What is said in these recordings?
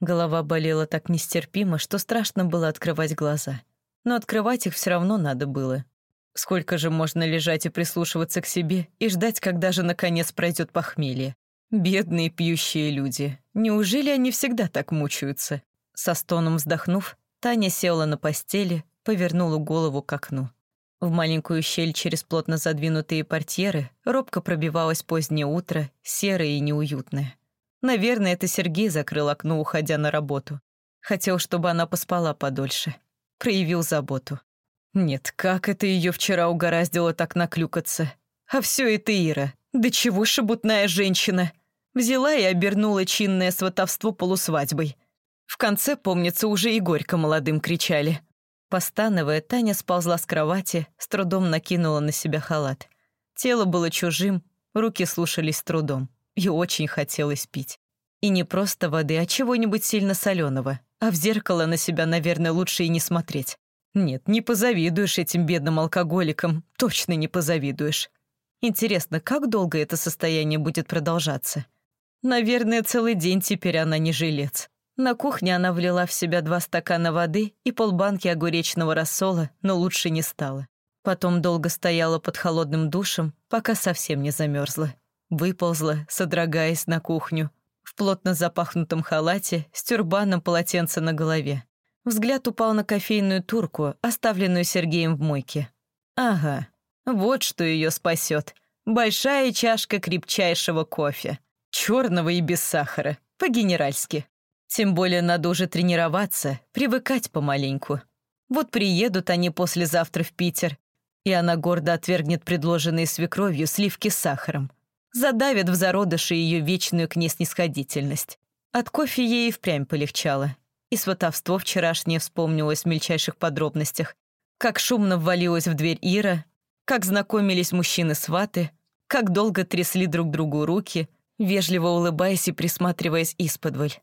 Голова болела так нестерпимо, что страшно было открывать глаза. Но открывать их все равно надо было. Сколько же можно лежать и прислушиваться к себе и ждать, когда же наконец пройдет похмелье? Бедные пьющие люди. Неужели они всегда так мучаются? Со стоном вздохнув, Таня села на постели, повернула голову к окну. В маленькую щель через плотно задвинутые портьеры робко пробивалось позднее утро, серое и неуютное. Наверное, это Сергей закрыл окно, уходя на работу. Хотел, чтобы она поспала подольше. Проявил заботу. Нет, как это ее вчера угораздило так наклюкаться? А все это Ира. Да чего шебутная женщина. Взяла и обернула чинное сватовство полусвадьбой. В конце, помнится, уже и горько молодым кричали. Постановая, Таня сползла с кровати, с трудом накинула на себя халат. Тело было чужим, руки слушались с трудом. И очень хотелось пить. И не просто воды, а чего-нибудь сильно соленого. А в зеркало на себя, наверное, лучше и не смотреть. Нет, не позавидуешь этим бедным алкоголикам, точно не позавидуешь. Интересно, как долго это состояние будет продолжаться? Наверное, целый день теперь она не жилец. На кухне она влила в себя два стакана воды и полбанки огуречного рассола, но лучше не стало. Потом долго стояла под холодным душем, пока совсем не замерзла. Выползла, содрогаясь на кухню, в плотно запахнутом халате, с тюрбаном полотенца на голове. Взгляд упал на кофейную турку, оставленную Сергеем в мойке. Ага, вот что ее спасет. Большая чашка крепчайшего кофе. Черного и без сахара. По-генеральски. Тем более надо уже тренироваться, привыкать помаленьку. Вот приедут они послезавтра в Питер, и она гордо отвергнет предложенные свекровью сливки с сахаром. Задавит в зародыши ее вечную к ней снисходительность. От кофе ей и впрямь полегчало. И сватовство вчерашнее вспомнилось в мельчайших подробностях. Как шумно ввалилась в дверь Ира, как знакомились мужчины-сваты, как долго трясли друг другу руки, вежливо улыбаясь и присматриваясь исподволь.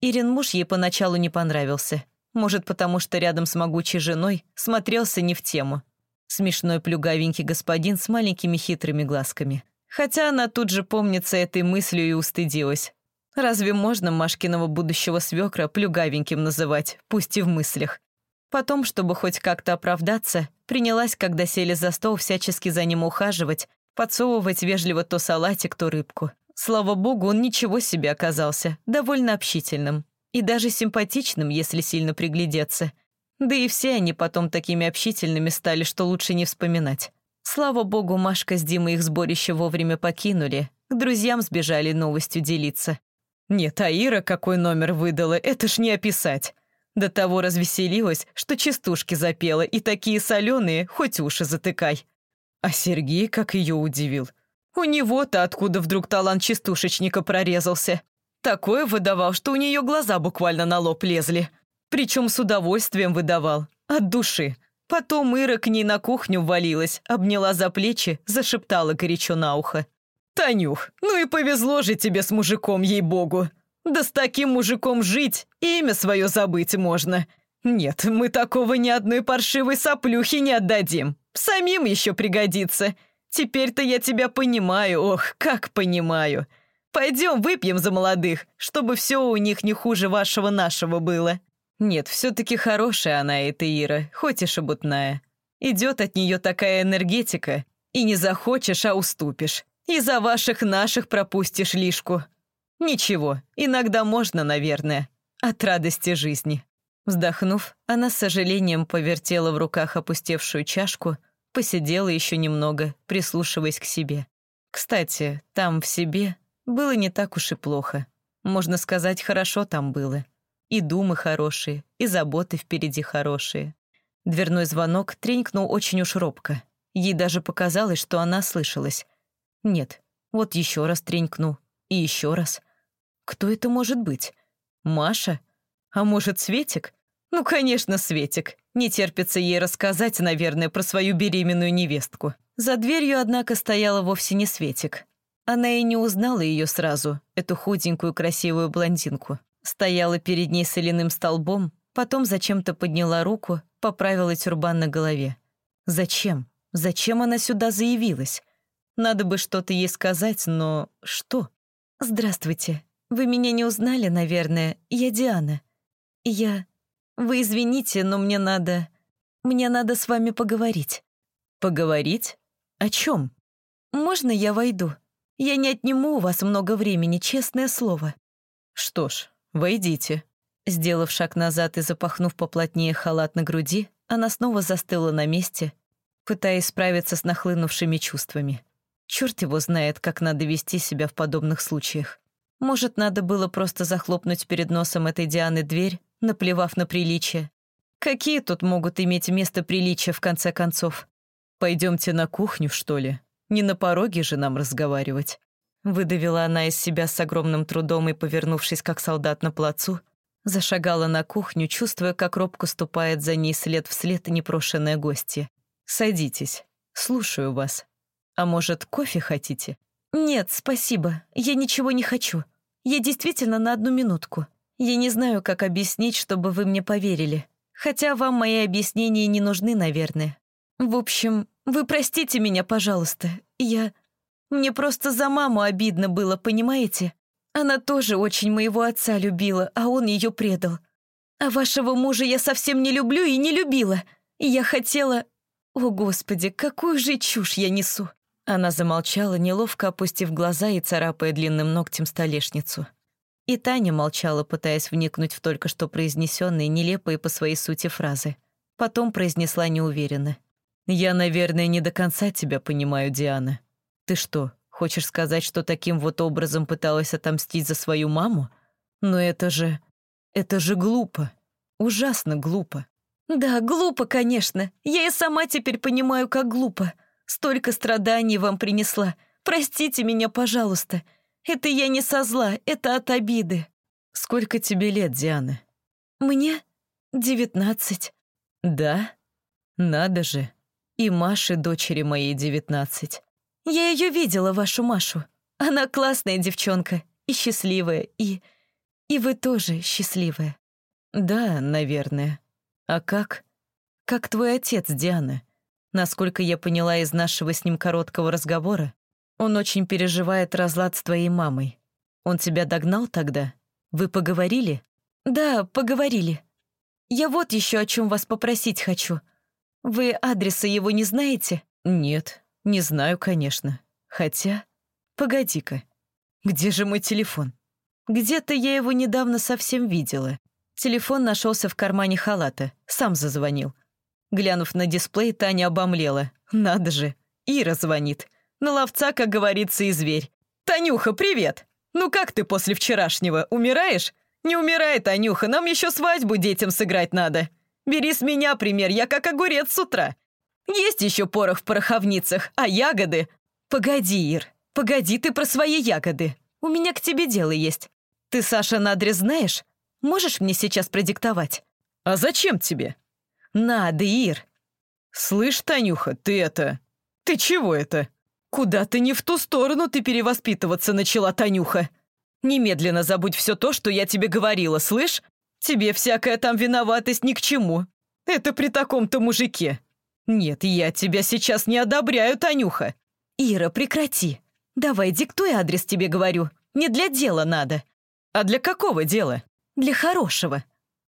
Ирин муж ей поначалу не понравился. Может, потому что рядом с могучей женой смотрелся не в тему. Смешной плюгавенький господин с маленькими хитрыми глазками. Хотя она тут же, помнится, этой мыслью и устыдилась. Разве можно Машкиного будущего свекра плюгавеньким называть, пусть и в мыслях? Потом, чтобы хоть как-то оправдаться, принялась, когда сели за стол, всячески за ним ухаживать, подсовывать вежливо то салатик, то рыбку. Слава богу, он ничего себе оказался, довольно общительным. И даже симпатичным, если сильно приглядеться. Да и все они потом такими общительными стали, что лучше не вспоминать. Слава богу, Машка с Димой их сборище вовремя покинули, к друзьям сбежали новостью делиться. Нет, а какой номер выдала, это ж не описать. До того развеселилась, что частушки запела, и такие соленые, хоть уши затыкай. А Сергей как ее удивил. У него-то откуда вдруг талант частушечника прорезался. Такое выдавал, что у нее глаза буквально на лоб лезли. Причем с удовольствием выдавал, от души. Потом Ира к ней на кухню ввалилась, обняла за плечи, зашептала горячо на ухо. «Танюх, ну и повезло же тебе с мужиком, ей-богу! Да с таким мужиком жить, имя свое забыть можно. Нет, мы такого ни одной паршивой соплюхи не отдадим. Самим еще пригодится. Теперь-то я тебя понимаю, ох, как понимаю. Пойдем выпьем за молодых, чтобы все у них не хуже вашего нашего было». Нет, все-таки хорошая она, эта Ира, хоть и шебутная. Идет от нее такая энергетика, и не захочешь, а уступишь. И за ваших наших пропустишь лишку. Ничего, иногда можно, наверное. От радости жизни. Вздохнув, она с сожалением повертела в руках опустевшую чашку, посидела еще немного, прислушиваясь к себе. Кстати, там, в себе, было не так уж и плохо. Можно сказать, хорошо там было. И думы хорошие, и заботы впереди хорошие. Дверной звонок тренькнул очень уж робко. Ей даже показалось, что она слышалась. Нет, вот еще раз тренькну. И еще раз. Кто это может быть? Маша? А может, Светик? Ну, конечно, Светик. Не терпится ей рассказать, наверное, про свою беременную невестку. За дверью, однако, стояла вовсе не Светик. Она и не узнала ее сразу, эту худенькую красивую блондинку. Стояла перед ней соляным столбом, потом зачем-то подняла руку, поправила тюрбан на голове. Зачем? Зачем она сюда заявилась? Надо бы что-то ей сказать, но что? «Здравствуйте», — Вы меня не узнали, наверное. Я Диана. Я... Вы извините, но мне надо... Мне надо с вами поговорить». «Поговорить? О чем?» «Можно я войду? Я не отниму у вас много времени, честное слово». «Что ж, войдите». Сделав шаг назад и запахнув поплотнее халат на груди, она снова застыла на месте, пытаясь справиться с нахлынувшими чувствами. Черт его знает, как надо вести себя в подобных случаях. Может, надо было просто захлопнуть перед носом этой Дианы дверь, наплевав на приличие. Какие тут могут иметь место приличия, в конце концов? Пойдемте на кухню, что ли? Не на пороге же нам разговаривать. Выдавила она из себя с огромным трудом и, повернувшись как солдат на плацу, зашагала на кухню, чувствуя, как робко ступает за ней след вслед непрошенная гостья. «Садитесь. Слушаю вас. А может, кофе хотите?» «Нет, спасибо. Я ничего не хочу. Я действительно на одну минутку. Я не знаю, как объяснить, чтобы вы мне поверили. Хотя вам мои объяснения не нужны, наверное. В общем, вы простите меня, пожалуйста. Я... Мне просто за маму обидно было, понимаете? Она тоже очень моего отца любила, а он ее предал. А вашего мужа я совсем не люблю и не любила. Я хотела... О, Господи, какую же чушь я несу!» Она замолчала, неловко опустив глаза и царапая длинным ногтем столешницу. И Таня молчала, пытаясь вникнуть в только что произнесенные, нелепые по своей сути фразы. Потом произнесла неуверенно. «Я, наверное, не до конца тебя понимаю, Диана. Ты что, хочешь сказать, что таким вот образом пыталась отомстить за свою маму? Но это же... это же глупо. Ужасно глупо». «Да, глупо, конечно. Я и сама теперь понимаю, как глупо. Столько страданий вам принесла. Простите меня, пожалуйста. Это я не со зла, это от обиды». «Сколько тебе лет, Диана?» «Мне девятнадцать». «Да? Надо же. И Маше, дочери моей, девятнадцать». «Я ее видела, вашу Машу. Она классная девчонка и счастливая, и... и вы тоже счастливая». «Да, наверное. А как? Как твой отец, Диана? Насколько я поняла из нашего с ним короткого разговора, он очень переживает разлад с твоей мамой. Он тебя догнал тогда? Вы поговорили? Да, поговорили. Я вот еще о чем вас попросить хочу. Вы адреса его не знаете? Нет, не знаю, конечно. Хотя... Погоди-ка. Где же мой телефон? Где-то я его недавно совсем видела. Телефон нашелся в кармане халата. Сам зазвонил. Глянув на дисплей, Таня обомлела. Надо же, Ира звонит. На ловца, как говорится, и зверь. «Танюха, привет! Ну как ты после вчерашнего, умираешь?» «Не умирай, Танюха, нам еще свадьбу детям сыграть надо. Бери с меня пример, я как огурец с утра. Есть еще порох в пороховницах, а ягоды...» «Погоди, Ир, погоди ты про свои ягоды. У меня к тебе дело есть. Ты, Саша, на адрес знаешь? Можешь мне сейчас продиктовать?» «А зачем тебе?» «Надо, Ир». «Слышь, Танюха, ты это... Ты чего это?» «Куда ты не в ту сторону ты перевоспитываться начала, Танюха? Немедленно забудь все то, что я тебе говорила, слышь? Тебе всякая там виноватость ни к чему. Это при таком-то мужике. Нет, я тебя сейчас не одобряю, Танюха». «Ира, прекрати. Давай, диктуй адрес тебе говорю. Не для дела надо». «А для какого дела?» «Для хорошего».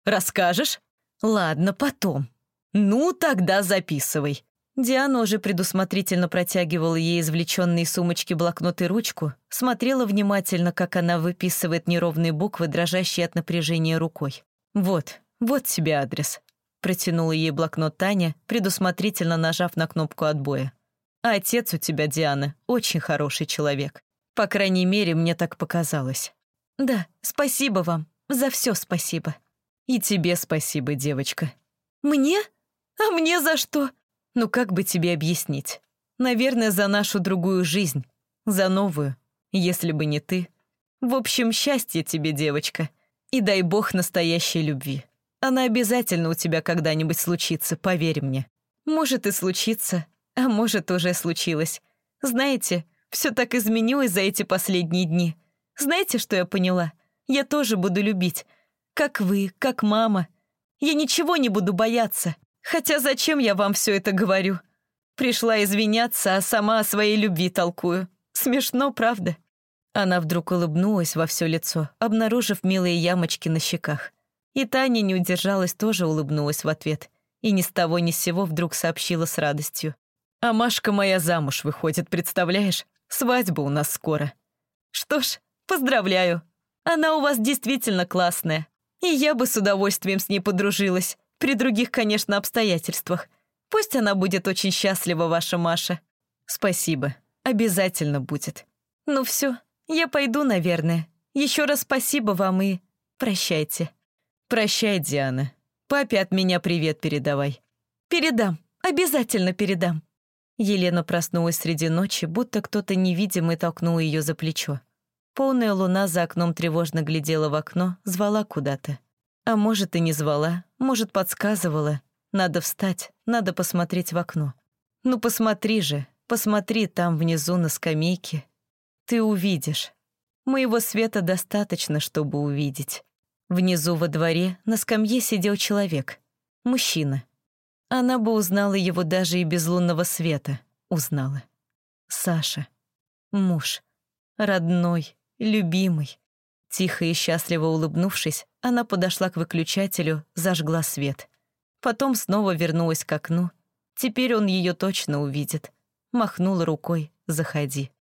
«Расскажешь?» «Ладно, потом». «Ну, тогда записывай. Диана уже предусмотрительно протягивала ей извлеченные сумочки блокнот и ручку, смотрела внимательно, как она выписывает неровные буквы, дрожащие от напряжения рукой. «Вот, вот тебе адрес», — протянула ей блокнот Таня, предусмотрительно нажав на кнопку отбоя. «А отец у тебя, Диана, очень хороший человек. По крайней мере, мне так показалось». «Да, спасибо вам. За все спасибо». «И тебе спасибо, девочка». «Мне? А мне за что?» Ну как бы тебе объяснить? Наверное, за нашу другую жизнь. За новую. Если бы не ты. В общем, счастье тебе, девочка. И дай бог настоящей любви. Она обязательно у тебя когда-нибудь случится, поверь мне. Может и случится, а может уже случилось. Знаете, все так изменилось за эти последние дни. Знаете, что я поняла? Я тоже буду любить. Как вы, как мама. Я ничего не буду бояться. Хотя зачем я вам все это говорю? Пришла извиняться, а сама о своей любви толкую. Смешно, правда? Она вдруг улыбнулась во все лицо, обнаружив милые ямочки на щеках. И Таня не удержалась, тоже улыбнулась в ответ. И ни с того ни с сего вдруг сообщила с радостью. «А Машка моя замуж выходит, представляешь? Свадьба у нас скоро». «Что ж, поздравляю. Она у вас действительно классная. И я бы с удовольствием с ней подружилась. При других, конечно, обстоятельствах. Пусть она будет очень счастлива, ваша Маша». «Спасибо. Обязательно будет». «Ну все, я пойду, наверное. Еще раз спасибо вам и прощайте». «Прощай, Диана. Папе от меня привет передавай». «Передам. Обязательно передам». Елена проснулась среди ночи, будто кто-то невидимый толкнул ее за плечо. Полная луна за окном тревожно глядела в окно, звала куда-то. А может, и не звала, может, подсказывала. Надо встать, надо посмотреть в окно. Ну, посмотри же, посмотри там внизу на скамейке. Ты увидишь. Моего света достаточно, чтобы увидеть. Внизу во дворе на скамье сидел человек. Мужчина. Она бы узнала его даже и без лунного света. Узнала. Саша. Муж. Родной, любимый. Тихо и счастливо улыбнувшись, она подошла к выключателю, зажгла свет. Потом снова вернулась к окну. Теперь он ее точно увидит. Махнула рукой «Заходи».